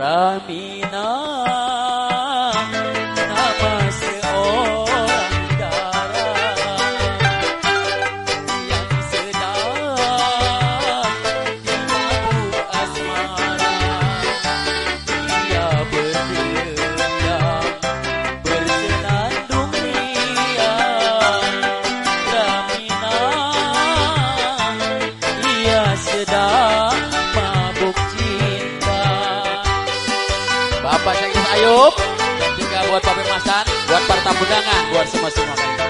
Ramina. buat Papi Masan, buat para buat semua-semua.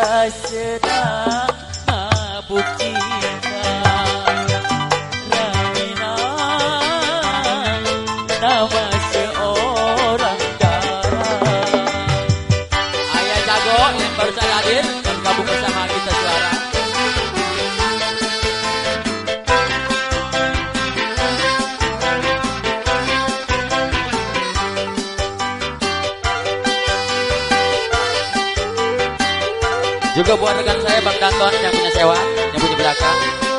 Hasra bukti Juga buat rekan saya Bang Danton yang punya sewa, yang punya belakang.